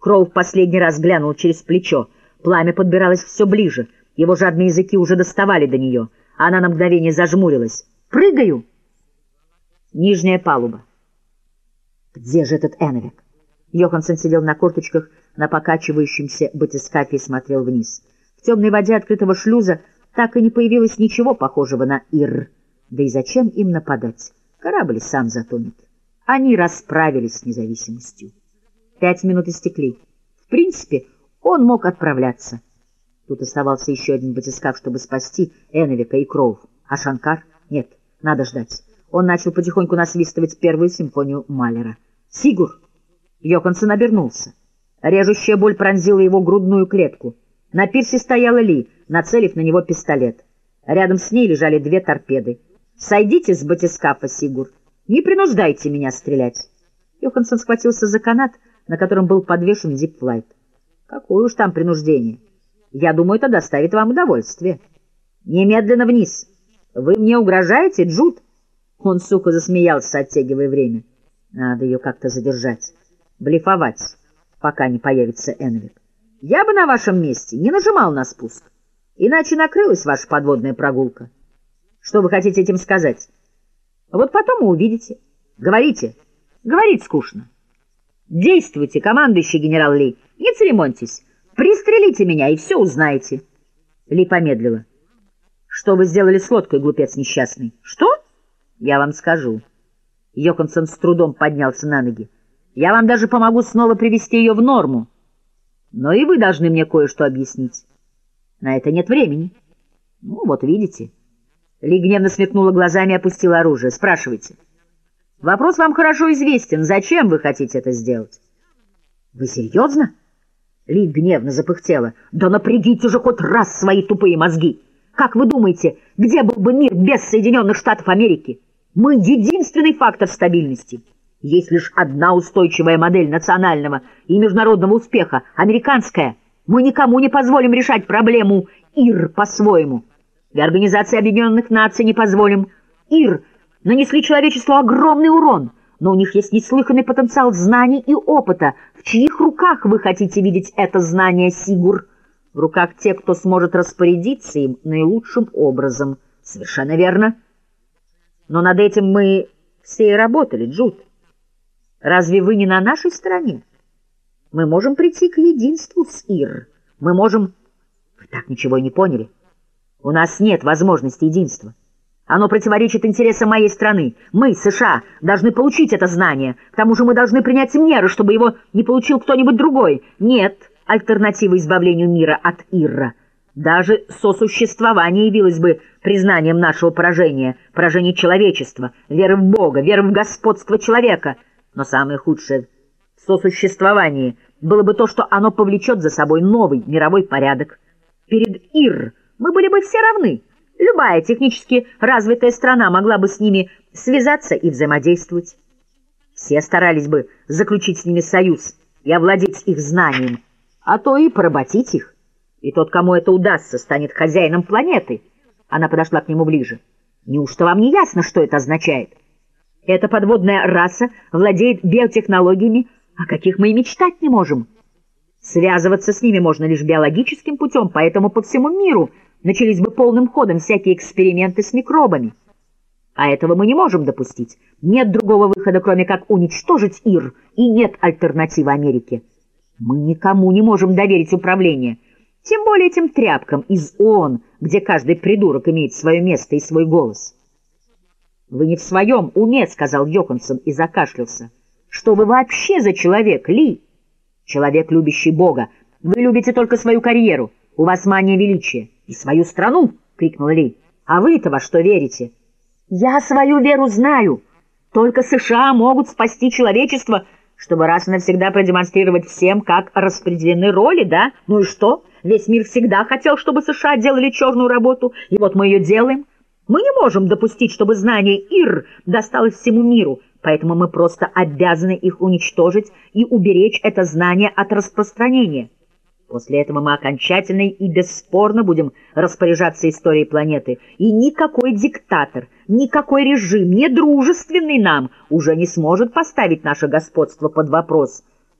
Кроу в последний раз глянул через плечо. Пламя подбиралось все ближе. Его жадные языки уже доставали до нее. Она на мгновение зажмурилась. «Прыгаю!» Нижняя палуба. Где же этот Эновик? Йоханссон сидел на корточках на покачивающемся батискафе и смотрел вниз. В темной воде открытого шлюза так и не появилось ничего похожего на Ир. Да и зачем им нападать? Корабль сам затонет. Они расправились с независимостью. Пять минут истекли. В принципе, он мог отправляться. Тут оставался еще один батискаф, чтобы спасти Эновика и Кроув. А Шанкар? Нет, надо ждать. Он начал потихоньку насвистывать первую симфонию Малера. «Сигур!» Йоханссон обернулся. Режущая боль пронзила его грудную клетку. На пирсе стояла Ли, нацелив на него пистолет. Рядом с ней лежали две торпеды. «Сойдите с батискафа, Сигур. Не принуждайте меня стрелять». Йоханссон схватился за канат, на котором был подвешен зипфлайт. «Какое уж там принуждение. Я думаю, это доставит вам удовольствие». «Немедленно вниз. Вы мне угрожаете, Джуд?» Он, сука, засмеялся, оттягивая время. Надо ее как-то задержать, блефовать, пока не появится Энвик. Я бы на вашем месте не нажимал на спуск, иначе накрылась ваша подводная прогулка. Что вы хотите этим сказать? Вот потом и увидите. Говорите. Говорить скучно. Действуйте, командующий генерал Ли. Не церемоньтесь. Пристрелите меня, и все узнаете. Ли помедлила. Что вы сделали с лодкой, глупец несчастный? Что? Я вам скажу. Йоханссон с трудом поднялся на ноги. Я вам даже помогу снова привести ее в норму. Но и вы должны мне кое-что объяснить. На это нет времени. Ну, вот видите. Ли гневно сметнула глазами и опустила оружие. Спрашивайте. Вопрос вам хорошо известен. Зачем вы хотите это сделать? Вы серьезно? Ли гневно запыхтела. Да напрягите же хоть раз свои тупые мозги. Как вы думаете, где был бы мир без Соединенных Штатов Америки? Мы единственный фактор стабильности. Есть лишь одна устойчивая модель национального и международного успеха — американская. Мы никому не позволим решать проблему ИР по-своему. И Организации Объединенных Наций не позволим. ИР нанесли человечеству огромный урон, но у них есть неслыханный потенциал знаний и опыта. В чьих руках вы хотите видеть это знание, Сигур? В руках тех, кто сможет распорядиться им наилучшим образом. Совершенно верно. Но над этим мы все и работали, Джуд. Разве вы не на нашей стороне? Мы можем прийти к единству с Ир. Мы можем... Вы так ничего и не поняли. У нас нет возможности единства. Оно противоречит интересам моей страны. Мы, США, должны получить это знание. К тому же мы должны принять меры, чтобы его не получил кто-нибудь другой. Нет альтернативы избавлению мира от Ирра. Даже сосуществование явилось бы признанием нашего поражения, поражения человечества, веры в Бога, веры в господство человека. Но самое худшее в сосуществовании было бы то, что оно повлечет за собой новый мировой порядок. Перед Ир мы были бы все равны. Любая технически развитая страна могла бы с ними связаться и взаимодействовать. Все старались бы заключить с ними союз и овладеть их знанием, а то и поработить их. И тот, кому это удастся, станет хозяином планеты. Она подошла к нему ближе. Неужто вам не ясно, что это означает? Эта подводная раса владеет биотехнологиями, о каких мы и мечтать не можем. Связываться с ними можно лишь биологическим путем, поэтому по всему миру начались бы полным ходом всякие эксперименты с микробами. А этого мы не можем допустить. Нет другого выхода, кроме как уничтожить Ир, и нет альтернативы Америке. Мы никому не можем доверить управление — тем более этим тряпкам из ООН, где каждый придурок имеет свое место и свой голос. «Вы не в своем уме», — сказал Йоханссон и закашлялся. «Что вы вообще за человек, Ли?» «Человек, любящий Бога. Вы любите только свою карьеру. У вас мания величия. И свою страну!» — крикнул Ли. «А вы-то во что верите?» «Я свою веру знаю. Только США могут спасти человечество, чтобы раз и навсегда продемонстрировать всем, как распределены роли, да? Ну и что?» Весь мир всегда хотел, чтобы США делали черную работу, и вот мы ее делаем. Мы не можем допустить, чтобы знание ИР досталось всему миру, поэтому мы просто обязаны их уничтожить и уберечь это знание от распространения. После этого мы окончательно и бесспорно будем распоряжаться историей планеты, и никакой диктатор, никакой режим, не дружественный нам, уже не сможет поставить наше господство под вопрос –